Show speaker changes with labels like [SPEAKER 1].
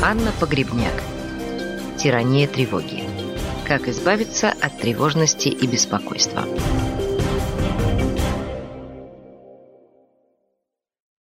[SPEAKER 1] Анна Погребняк. Тирания тревоги. Как избавиться от тревожности и беспокойства.